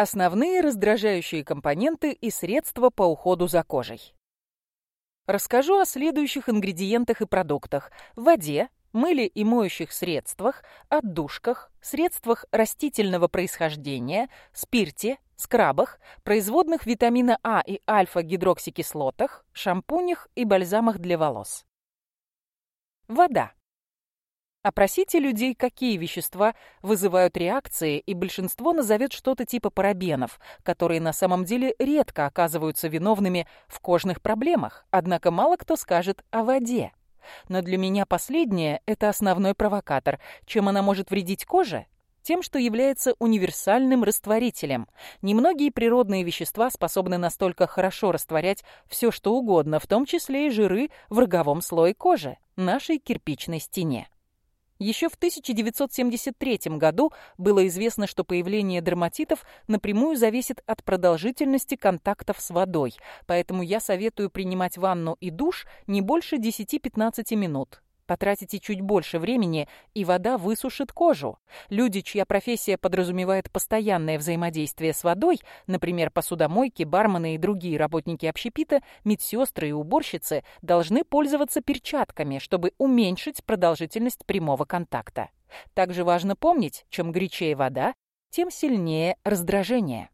Основные раздражающие компоненты и средства по уходу за кожей. Расскажу о следующих ингредиентах и продуктах. В воде, мыле и моющих средствах, отдушках, средствах растительного происхождения, спирте, скрабах, производных витамина А и альфа-гидроксикислотах, шампунях и бальзамах для волос. Вода. Опросите людей, какие вещества вызывают реакции, и большинство назовет что-то типа парабенов, которые на самом деле редко оказываются виновными в кожных проблемах, однако мало кто скажет о воде. Но для меня последнее – это основной провокатор. Чем она может вредить коже? тем, что является универсальным растворителем. Немногие природные вещества способны настолько хорошо растворять все, что угодно, в том числе и жиры в роговом слое кожи, нашей кирпичной стене. Еще в 1973 году было известно, что появление дерматитов напрямую зависит от продолжительности контактов с водой, поэтому я советую принимать ванну и душ не больше 10-15 минут. Потратите чуть больше времени, и вода высушит кожу. Люди, чья профессия подразумевает постоянное взаимодействие с водой, например, посудомойки, бармены и другие работники общепита, медсестры и уборщицы, должны пользоваться перчатками, чтобы уменьшить продолжительность прямого контакта. Также важно помнить, чем горячее вода, тем сильнее раздражение.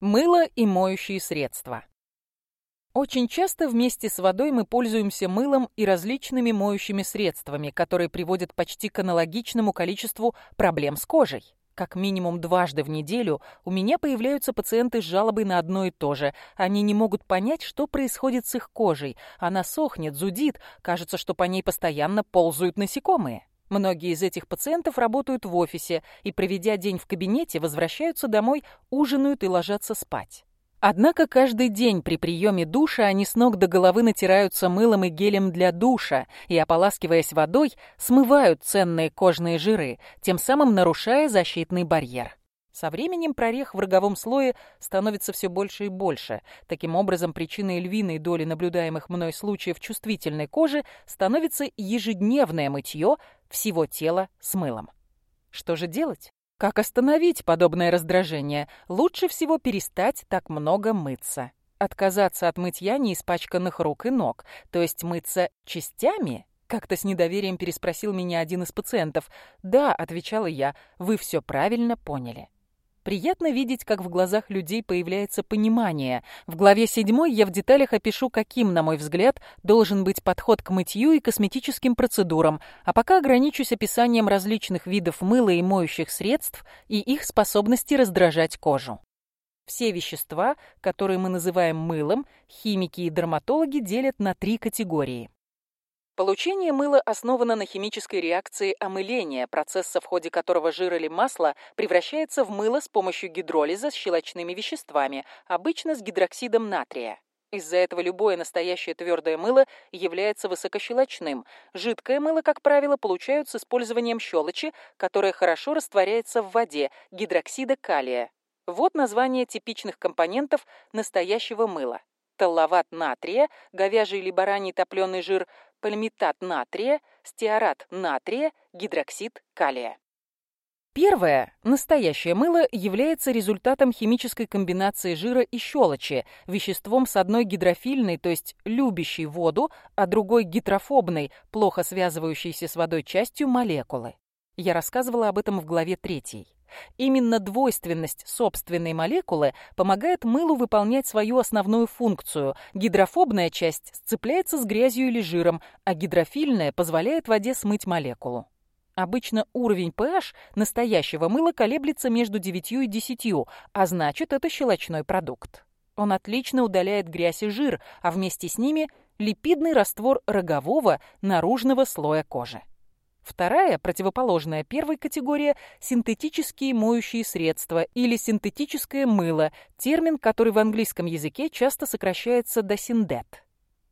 Мыло и моющие средства. Очень часто вместе с водой мы пользуемся мылом и различными моющими средствами, которые приводят почти к аналогичному количеству проблем с кожей. Как минимум дважды в неделю у меня появляются пациенты с жалобой на одно и то же. Они не могут понять, что происходит с их кожей. Она сохнет, зудит, кажется, что по ней постоянно ползают насекомые. Многие из этих пациентов работают в офисе и, проведя день в кабинете, возвращаются домой, ужинают и ложатся спать. Однако каждый день при приеме душа они с ног до головы натираются мылом и гелем для душа и, ополаскиваясь водой, смывают ценные кожные жиры, тем самым нарушая защитный барьер. Со временем прорех в роговом слое становится все больше и больше. Таким образом, причиной львиной доли наблюдаемых мной случаев чувствительной кожи становится ежедневное мытье всего тела с мылом. Что же делать? Как остановить подобное раздражение? Лучше всего перестать так много мыться. Отказаться от мытья неиспачканных рук и ног, то есть мыться частями? Как-то с недоверием переспросил меня один из пациентов. «Да», — отвечала я, — «вы все правильно поняли». Приятно видеть, как в глазах людей появляется понимание. В главе 7 я в деталях опишу, каким, на мой взгляд, должен быть подход к мытью и косметическим процедурам, а пока ограничусь описанием различных видов мыла и моющих средств и их способности раздражать кожу. Все вещества, которые мы называем мылом, химики и дерматологи делят на три категории – Получение мыла основано на химической реакции омыления, процесса, в ходе которого жир или масло превращается в мыло с помощью гидролиза с щелочными веществами, обычно с гидроксидом натрия. Из-за этого любое настоящее твердое мыло является высокощелочным. Жидкое мыло, как правило, получают с использованием щелочи, которая хорошо растворяется в воде, гидроксида калия. Вот название типичных компонентов настоящего мыла талловат натрия, говяжий или бараний топленый жир, пальмитат натрия, стеарат натрия, гидроксид калия. Первое, настоящее мыло, является результатом химической комбинации жира и щелочи, веществом с одной гидрофильной, то есть любящей воду, а другой гидрофобной, плохо связывающейся с водой частью молекулы. Я рассказывала об этом в главе третьей. Именно двойственность собственной молекулы помогает мылу выполнять свою основную функцию. Гидрофобная часть сцепляется с грязью или жиром, а гидрофильная позволяет воде смыть молекулу. Обычно уровень pH настоящего мыла колеблется между 9 и 10, а значит, это щелочной продукт. Он отлично удаляет грязь и жир, а вместе с ними липидный раствор рогового наружного слоя кожи. Вторая, противоположная первой категория – синтетические моющие средства или синтетическое мыло, термин, который в английском языке часто сокращается до синдет.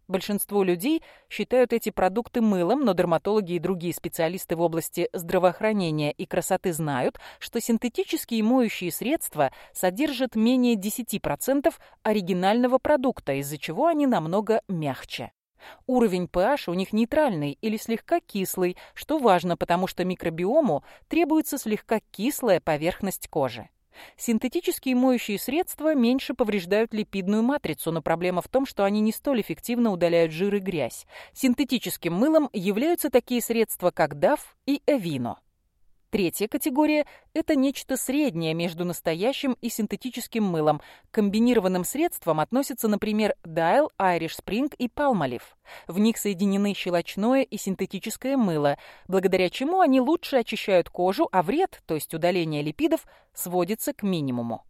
Большинство людей считают эти продукты мылом, но дерматологи и другие специалисты в области здравоохранения и красоты знают, что синтетические моющие средства содержат менее 10% оригинального продукта, из-за чего они намного мягче. Уровень pH у них нейтральный или слегка кислый, что важно, потому что микробиому требуется слегка кислая поверхность кожи. Синтетические моющие средства меньше повреждают липидную матрицу, но проблема в том, что они не столь эффективно удаляют жир и грязь. Синтетическим мылом являются такие средства, как DAF и Эвино. Третья категория – это нечто среднее между настоящим и синтетическим мылом. К комбинированным средствам относятся, например, Dial, Irish Spring и Palmolive. В них соединены щелочное и синтетическое мыло, благодаря чему они лучше очищают кожу, а вред, то есть удаление липидов, сводится к минимуму.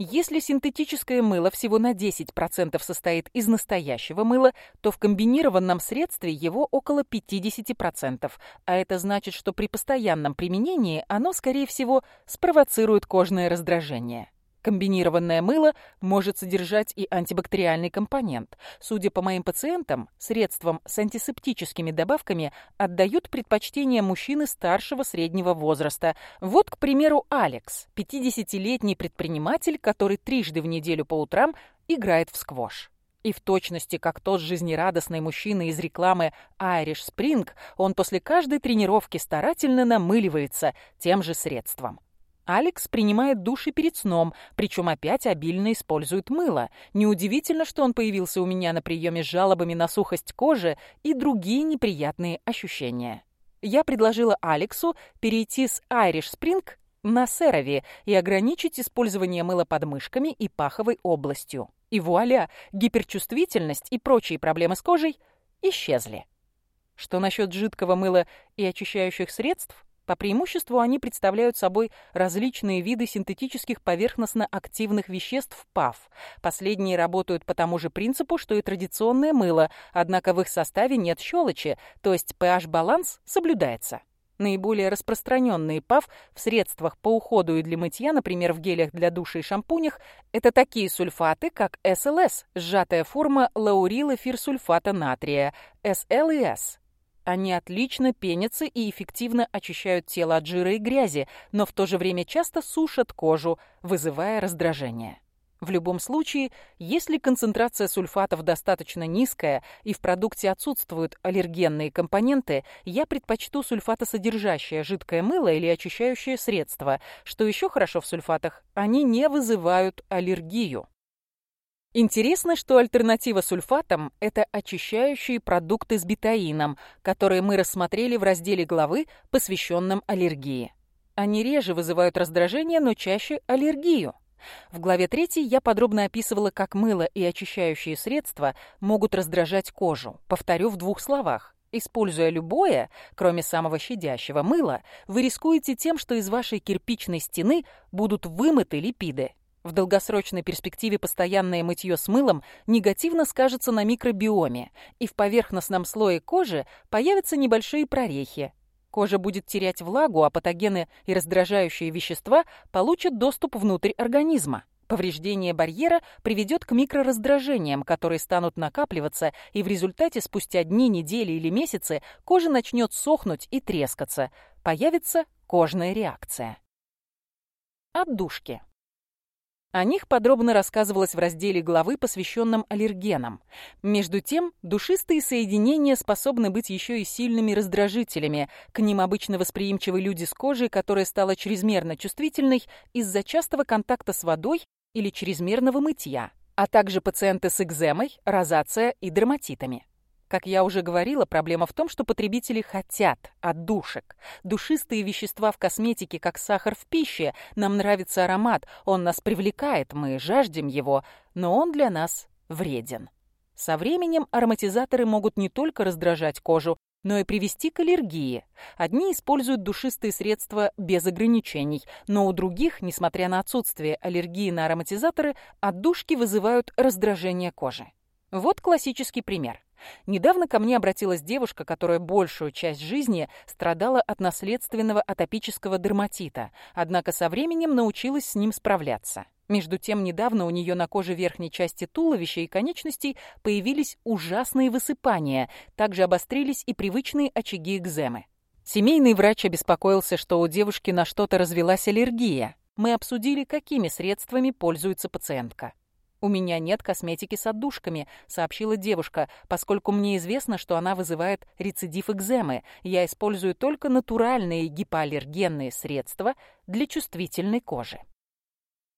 Если синтетическое мыло всего на 10% состоит из настоящего мыла, то в комбинированном средстве его около 50%, а это значит, что при постоянном применении оно, скорее всего, спровоцирует кожное раздражение. Комбинированное мыло может содержать и антибактериальный компонент. Судя по моим пациентам, средствам с антисептическими добавками отдают предпочтение мужчины старшего среднего возраста. Вот, к примеру, Алекс, 50-летний предприниматель, который трижды в неделю по утрам играет в сквош. И в точности, как тот жизнерадостный мужчина из рекламы Irish Spring, он после каждой тренировки старательно намыливается тем же средством. Алекс принимает души перед сном, причем опять обильно использует мыло. Неудивительно, что он появился у меня на приеме с жалобами на сухость кожи и другие неприятные ощущения. Я предложила Алексу перейти с Irish Spring на Серови и ограничить использование мыла подмышками и паховой областью. И вуаля, гиперчувствительность и прочие проблемы с кожей исчезли. Что насчет жидкого мыла и очищающих средств? По преимуществу они представляют собой различные виды синтетических поверхностно-активных веществ ПАВ. Последние работают по тому же принципу, что и традиционное мыло, однако в их составе нет щелочи, то есть pH-баланс соблюдается. Наиболее распространенные ПАВ в средствах по уходу и для мытья, например, в гелях для душа и шампунях, это такие сульфаты, как СЛС, сжатая форма лаурилэфирсульфата натрия, СЛС, они отлично пенятся и эффективно очищают тело от жира и грязи, но в то же время часто сушат кожу, вызывая раздражение. В любом случае, если концентрация сульфатов достаточно низкая и в продукте отсутствуют аллергенные компоненты, я предпочту сульфатосодержащее жидкое мыло или очищающее средство. Что еще хорошо в сульфатах, они не вызывают аллергию. Интересно, что альтернатива сульфатам – это очищающие продукты с бетаином, которые мы рассмотрели в разделе главы, посвященном аллергии. Они реже вызывают раздражение, но чаще аллергию. В главе 3 я подробно описывала, как мыло и очищающие средства могут раздражать кожу. Повторю в двух словах. Используя любое, кроме самого щадящего мыла, вы рискуете тем, что из вашей кирпичной стены будут вымыты липиды. В долгосрочной перспективе постоянное мытье с мылом негативно скажется на микробиоме, и в поверхностном слое кожи появятся небольшие прорехи. Кожа будет терять влагу, а патогены и раздражающие вещества получат доступ внутрь организма. Повреждение барьера приведет к микрораздражениям, которые станут накапливаться, и в результате спустя дни, недели или месяцы кожа начнет сохнуть и трескаться. Появится кожная реакция. Отдушки. О них подробно рассказывалось в разделе главы, посвященном аллергенам. Между тем, душистые соединения способны быть еще и сильными раздражителями. К ним обычно восприимчивы люди с кожей, которая стала чрезмерно чувствительной из-за частого контакта с водой или чрезмерного мытья, а также пациенты с экземой, розация и дерматитами. Как я уже говорила, проблема в том, что потребители хотят отдушек. Душистые вещества в косметике, как сахар в пище. Нам нравится аромат, он нас привлекает, мы жаждем его, но он для нас вреден. Со временем ароматизаторы могут не только раздражать кожу, но и привести к аллергии. Одни используют душистые средства без ограничений, но у других, несмотря на отсутствие аллергии на ароматизаторы, отдушки вызывают раздражение кожи. Вот классический пример. Недавно ко мне обратилась девушка, которая большую часть жизни страдала от наследственного атопического дерматита, однако со временем научилась с ним справляться. Между тем, недавно у нее на коже верхней части туловища и конечностей появились ужасные высыпания, также обострились и привычные очаги экземы. Семейный врач обеспокоился, что у девушки на что-то развелась аллергия. Мы обсудили, какими средствами пользуется пациентка. «У меня нет косметики с отдушками», — сообщила девушка, «поскольку мне известно, что она вызывает рецидив экземы. Я использую только натуральные гипоаллергенные средства для чувствительной кожи».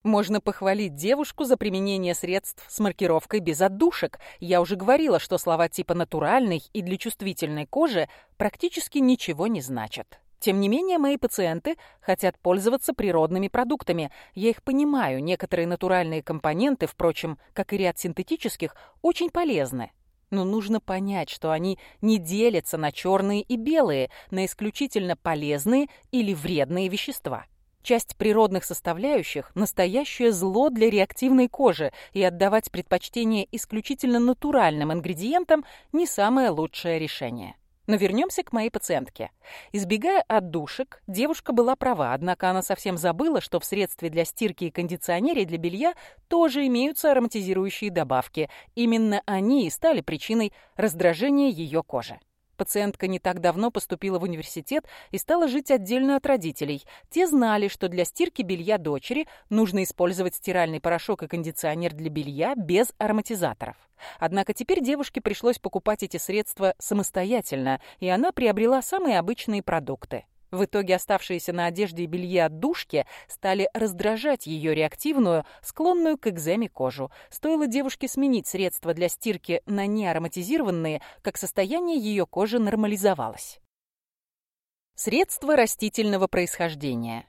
Можно похвалить девушку за применение средств с маркировкой без отдушек. Я уже говорила, что слова типа «натуральный» и «для чувствительной кожи» практически ничего не значат. Тем не менее, мои пациенты хотят пользоваться природными продуктами. Я их понимаю, некоторые натуральные компоненты, впрочем, как и ряд синтетических, очень полезны. Но нужно понять, что они не делятся на черные и белые, на исключительно полезные или вредные вещества. Часть природных составляющих – настоящее зло для реактивной кожи, и отдавать предпочтение исключительно натуральным ингредиентам – не самое лучшее решение. Но вернемся к моей пациентке. Избегая отдушек, девушка была права, однако она совсем забыла, что в средстве для стирки и кондиционере для белья тоже имеются ароматизирующие добавки. Именно они и стали причиной раздражения ее кожи. Пациентка не так давно поступила в университет и стала жить отдельно от родителей. Те знали, что для стирки белья дочери нужно использовать стиральный порошок и кондиционер для белья без ароматизаторов. Однако теперь девушке пришлось покупать эти средства самостоятельно, и она приобрела самые обычные продукты. В итоге оставшиеся на одежде и белье отдушки стали раздражать ее реактивную, склонную к экземе кожу. Стоило девушке сменить средства для стирки на неароматизированные, как состояние ее кожи нормализовалось. Средства растительного происхождения.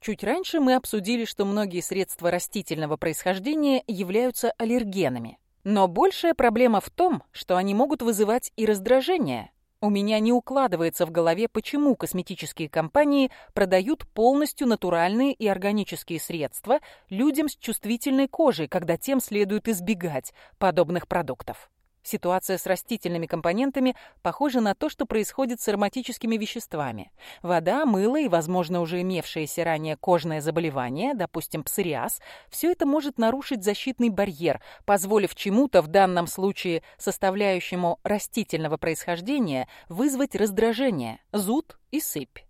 Чуть раньше мы обсудили, что многие средства растительного происхождения являются аллергенами. Но большая проблема в том, что они могут вызывать и раздражение – у меня не укладывается в голове, почему косметические компании продают полностью натуральные и органические средства людям с чувствительной кожей, когда тем следует избегать подобных продуктов. Ситуация с растительными компонентами похожа на то, что происходит с ароматическими веществами. Вода, мыло и, возможно, уже имевшееся ранее кожное заболевание, допустим, псориаз, все это может нарушить защитный барьер, позволив чему-то, в данном случае составляющему растительного происхождения, вызвать раздражение, зуд и сыпь.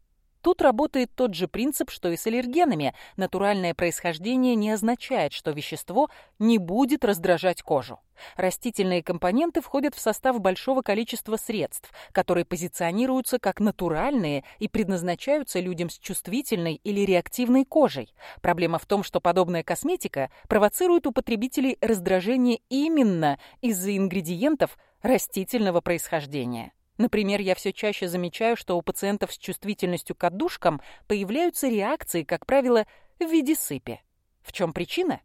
Тут работает тот же принцип, что и с аллергенами. Натуральное происхождение не означает, что вещество не будет раздражать кожу. Растительные компоненты входят в состав большого количества средств, которые позиционируются как натуральные и предназначаются людям с чувствительной или реактивной кожей. Проблема в том, что подобная косметика провоцирует у потребителей раздражение именно из-за ингредиентов растительного происхождения. Например, я все чаще замечаю, что у пациентов с чувствительностью к отдушкам появляются реакции, как правило, в виде сыпи. В чем причина?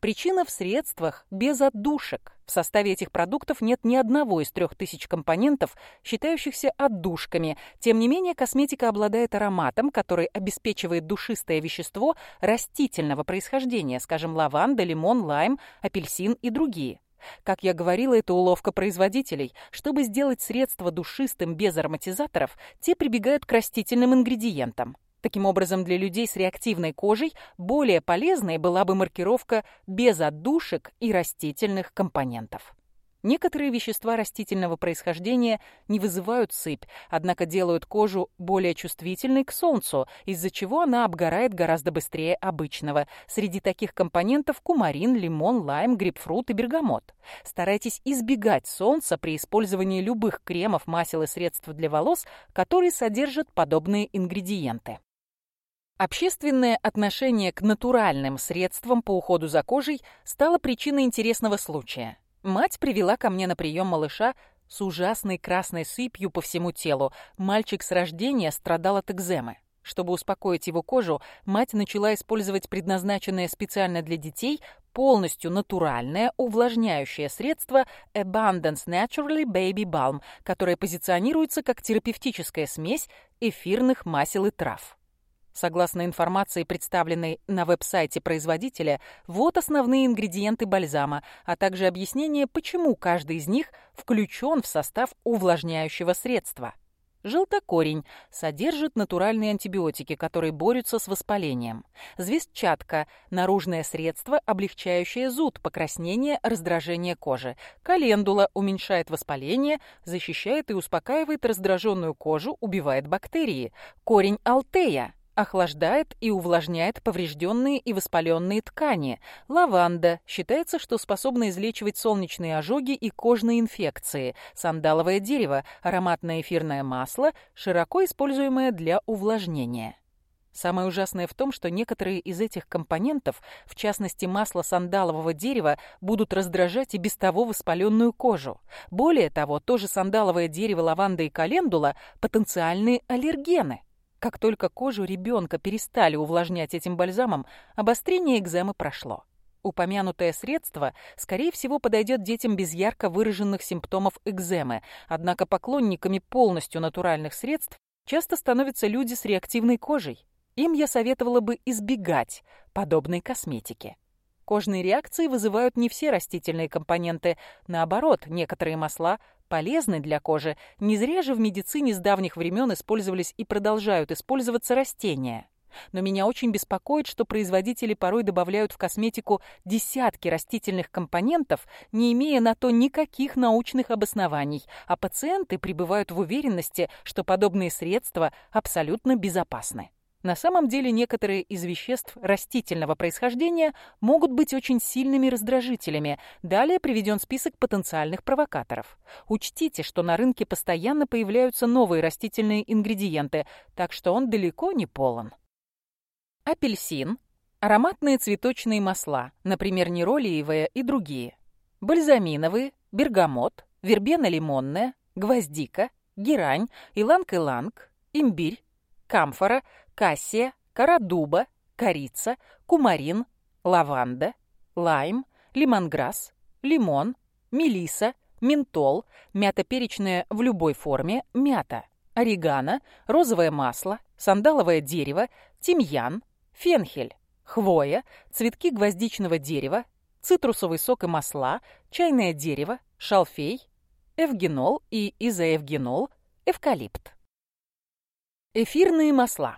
Причина в средствах без отдушек. В составе этих продуктов нет ни одного из трех тысяч компонентов, считающихся отдушками. Тем не менее, косметика обладает ароматом, который обеспечивает душистое вещество растительного происхождения, скажем, лаванда, лимон, лайм, апельсин и другие. Как я говорила, это уловка производителей. Чтобы сделать средство душистым без ароматизаторов, те прибегают к растительным ингредиентам. Таким образом, для людей с реактивной кожей более полезной была бы маркировка без отдушек и растительных компонентов. Некоторые вещества растительного происхождения не вызывают сыпь, однако делают кожу более чувствительной к солнцу, из-за чего она обгорает гораздо быстрее обычного. Среди таких компонентов кумарин, лимон, лайм, грейпфрут и бергамот. Старайтесь избегать солнца при использовании любых кремов, масел и средств для волос, которые содержат подобные ингредиенты. Общественное отношение к натуральным средствам по уходу за кожей стало причиной интересного случая. Мать привела ко мне на прием малыша с ужасной красной сыпью по всему телу. Мальчик с рождения страдал от экземы. Чтобы успокоить его кожу, мать начала использовать предназначенное специально для детей полностью натуральное увлажняющее средство Abundance Naturally Baby Balm, которое позиционируется как терапевтическая смесь эфирных масел и трав. Согласно информации, представленной на веб-сайте производителя, вот основные ингредиенты бальзама, а также объяснение, почему каждый из них включен в состав увлажняющего средства. Желтокорень содержит натуральные антибиотики, которые борются с воспалением. Звездчатка – наружное средство, облегчающее зуд, покраснение, раздражение кожи. Календула уменьшает воспаление, защищает и успокаивает раздраженную кожу, убивает бактерии. Корень алтея – Охлаждает и увлажняет поврежденные и воспаленные ткани. Лаванда считается, что способна излечивать солнечные ожоги и кожные инфекции. Сандаловое дерево – ароматное эфирное масло, широко используемое для увлажнения. Самое ужасное в том, что некоторые из этих компонентов, в частности масло сандалового дерева, будут раздражать и без того воспаленную кожу. Более того, то же сандаловое дерево, лаванда и календула – потенциальные аллергены – как только кожу ребенка перестали увлажнять этим бальзамом, обострение экземы прошло. Упомянутое средство, скорее всего, подойдет детям без ярко выраженных симптомов экземы, однако поклонниками полностью натуральных средств часто становятся люди с реактивной кожей. Им я советовала бы избегать подобной косметики. Кожные реакции вызывают не все растительные компоненты, наоборот, некоторые масла полезны для кожи, не зря же в медицине с давних времен использовались и продолжают использоваться растения. Но меня очень беспокоит, что производители порой добавляют в косметику десятки растительных компонентов, не имея на то никаких научных обоснований, а пациенты пребывают в уверенности, что подобные средства абсолютно безопасны. На самом деле некоторые из веществ растительного происхождения могут быть очень сильными раздражителями. Далее приведен список потенциальных провокаторов. Учтите, что на рынке постоянно появляются новые растительные ингредиенты, так что он далеко не полон. Апельсин, ароматные цветочные масла, например, неролиевое и другие, бальзаминовые, бергамот, вербена лимонная, гвоздика, герань, иланг-иланг, имбирь, камфора – кассия, кора дуба, корица, кумарин, лаванда, лайм, лимонграсс, лимон, мелиса, ментол, мята перечная в любой форме, мята, орегано, розовое масло, сандаловое дерево, тимьян, фенхель, хвоя, цветки гвоздичного дерева, цитрусовый сок и масла, чайное дерево, шалфей, эвгенол и изоэвгенол, эвкалипт. Эфирные масла.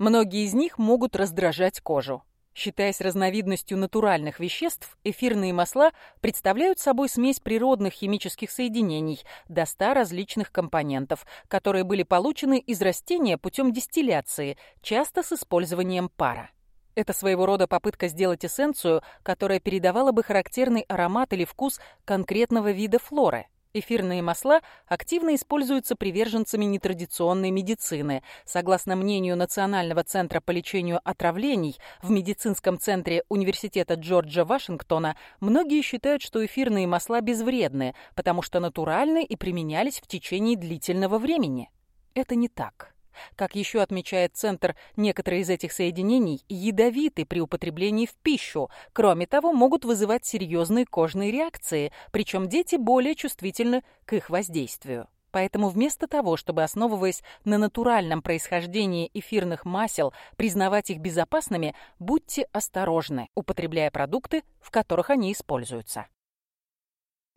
Многие из них могут раздражать кожу. Считаясь разновидностью натуральных веществ, эфирные масла представляют собой смесь природных химических соединений до 100 различных компонентов, которые были получены из растения путем дистилляции, часто с использованием пара. Это своего рода попытка сделать эссенцию, которая передавала бы характерный аромат или вкус конкретного вида флоры – Эфирные масла активно используются приверженцами нетрадиционной медицины. Согласно мнению Национального центра по лечению отравлений, в медицинском центре Университета Джорджа Вашингтона многие считают, что эфирные масла безвредны, потому что натуральны и применялись в течение длительного времени. Это не так. Как еще отмечает Центр, некоторые из этих соединений ядовиты при употреблении в пищу. Кроме того, могут вызывать серьезные кожные реакции, причем дети более чувствительны к их воздействию. Поэтому вместо того, чтобы, основываясь на натуральном происхождении эфирных масел, признавать их безопасными, будьте осторожны, употребляя продукты, в которых они используются.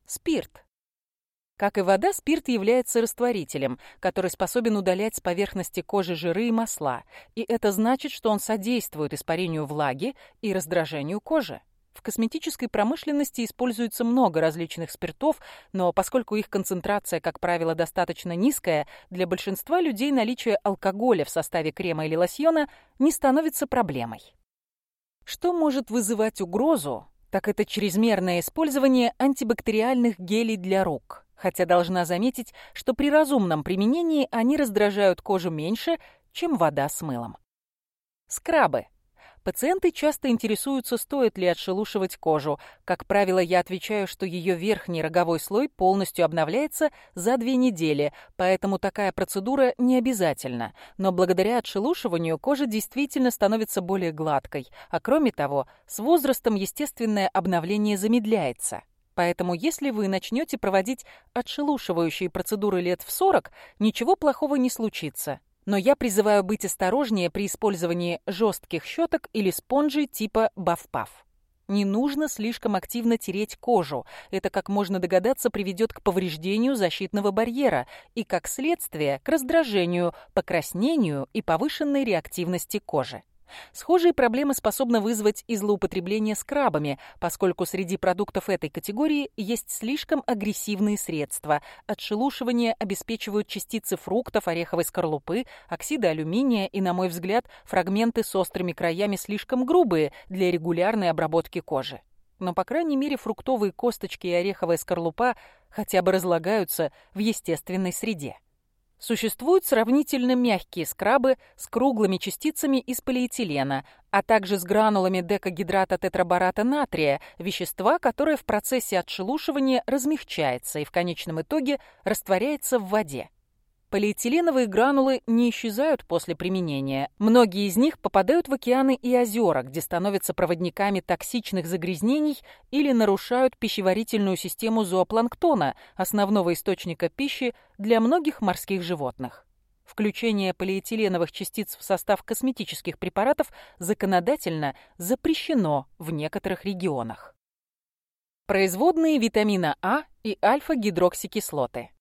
Спирт как и вода, спирт является растворителем, который способен удалять с поверхности кожи жиры и масла, и это значит, что он содействует испарению влаги и раздражению кожи. В косметической промышленности используется много различных спиртов, но поскольку их концентрация, как правило, достаточно низкая, для большинства людей наличие алкоголя в составе крема или лосьона не становится проблемой. Что может вызывать угрозу, так это чрезмерное использование антибактериальных гелей для рук – хотя должна заметить, что при разумном применении они раздражают кожу меньше, чем вода с мылом. Скрабы. Пациенты часто интересуются, стоит ли отшелушивать кожу. Как правило, я отвечаю, что ее верхний роговой слой полностью обновляется за две недели, поэтому такая процедура не обязательна. Но благодаря отшелушиванию кожа действительно становится более гладкой, а кроме того, с возрастом естественное обновление замедляется. Поэтому если вы начнете проводить отшелушивающие процедуры лет в 40, ничего плохого не случится. Но я призываю быть осторожнее при использовании жестких щеток или спонжей типа Бафпаф. Не нужно слишком активно тереть кожу. Это, как можно догадаться, приведет к повреждению защитного барьера и, как следствие, к раздражению, покраснению и повышенной реактивности кожи. Схожие проблемы способны вызвать и злоупотребление скрабами, поскольку среди продуктов этой категории есть слишком агрессивные средства. Отшелушивание обеспечивают частицы фруктов, ореховой скорлупы, оксида алюминия и, на мой взгляд, фрагменты с острыми краями слишком грубые для регулярной обработки кожи. Но, по крайней мере, фруктовые косточки и ореховая скорлупа хотя бы разлагаются в естественной среде. Существуют сравнительно мягкие скрабы с круглыми частицами из полиэтилена, а также с гранулами декагидрата тетрабората натрия, вещества, которое в процессе отшелушивания размягчается и в конечном итоге растворяется в воде. Полиэтиленовые гранулы не исчезают после применения. Многие из них попадают в океаны и озера, где становятся проводниками токсичных загрязнений или нарушают пищеварительную систему зоопланктона, основного источника пищи для многих морских животных. Включение полиэтиленовых частиц в состав косметических препаратов законодательно запрещено в некоторых регионах. Производные витамина А и альфа-гидроксикислоты.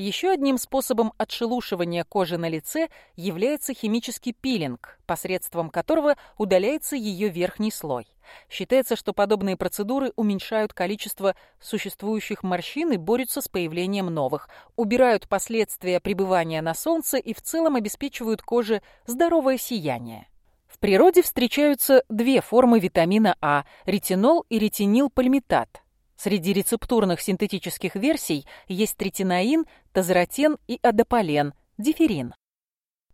Еще одним способом отшелушивания кожи на лице является химический пилинг, посредством которого удаляется ее верхний слой. Считается, что подобные процедуры уменьшают количество существующих морщин и борются с появлением новых, убирают последствия пребывания на солнце и в целом обеспечивают коже здоровое сияние. В природе встречаются две формы витамина А – ретинол и ретинилпальмитат – Среди рецептурных синтетических версий есть тритинаин, тазратен и адополен, диферин.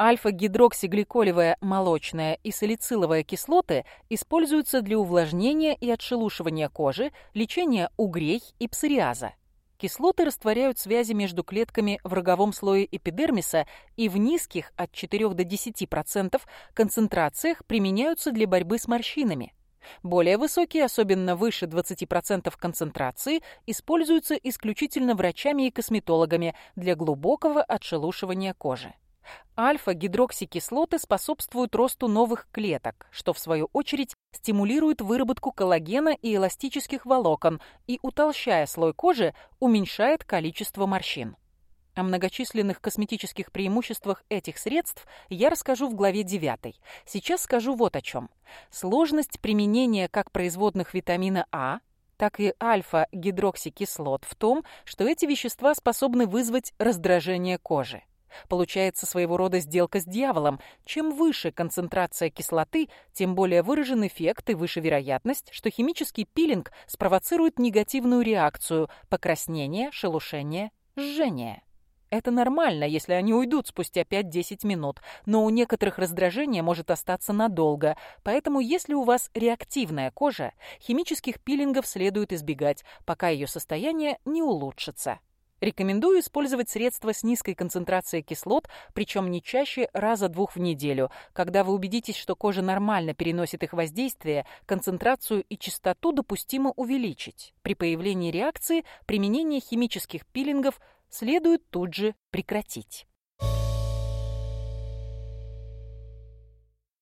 Альфа-гидроксигликолевая молочная и салициловая кислоты используются для увлажнения и отшелушивания кожи, лечения угрей и псориаза. Кислоты растворяют связи между клетками в роговом слое эпидермиса и в низких от 4 до 10% концентрациях применяются для борьбы с морщинами. Более высокие, особенно выше 20% концентрации, используются исключительно врачами и косметологами для глубокого отшелушивания кожи. Альфа-гидроксикислоты способствуют росту новых клеток, что в свою очередь стимулирует выработку коллагена и эластических волокон и, утолщая слой кожи, уменьшает количество морщин. О многочисленных косметических преимуществах этих средств я расскажу в главе 9. Сейчас скажу вот о чем. Сложность применения как производных витамина А, так и альфа-гидроксикислот в том, что эти вещества способны вызвать раздражение кожи. Получается своего рода сделка с дьяволом. Чем выше концентрация кислоты, тем более выражен эффект и выше вероятность, что химический пилинг спровоцирует негативную реакцию – покраснение, шелушение, жжение. Это нормально, если они уйдут спустя 5-10 минут, но у некоторых раздражение может остаться надолго, поэтому если у вас реактивная кожа, химических пилингов следует избегать, пока ее состояние не улучшится. Рекомендую использовать средства с низкой концентрацией кислот, причем не чаще раза-двух в неделю. Когда вы убедитесь, что кожа нормально переносит их воздействие, концентрацию и частоту допустимо увеличить. При появлении реакции применение химических пилингов – следует тут же прекратить.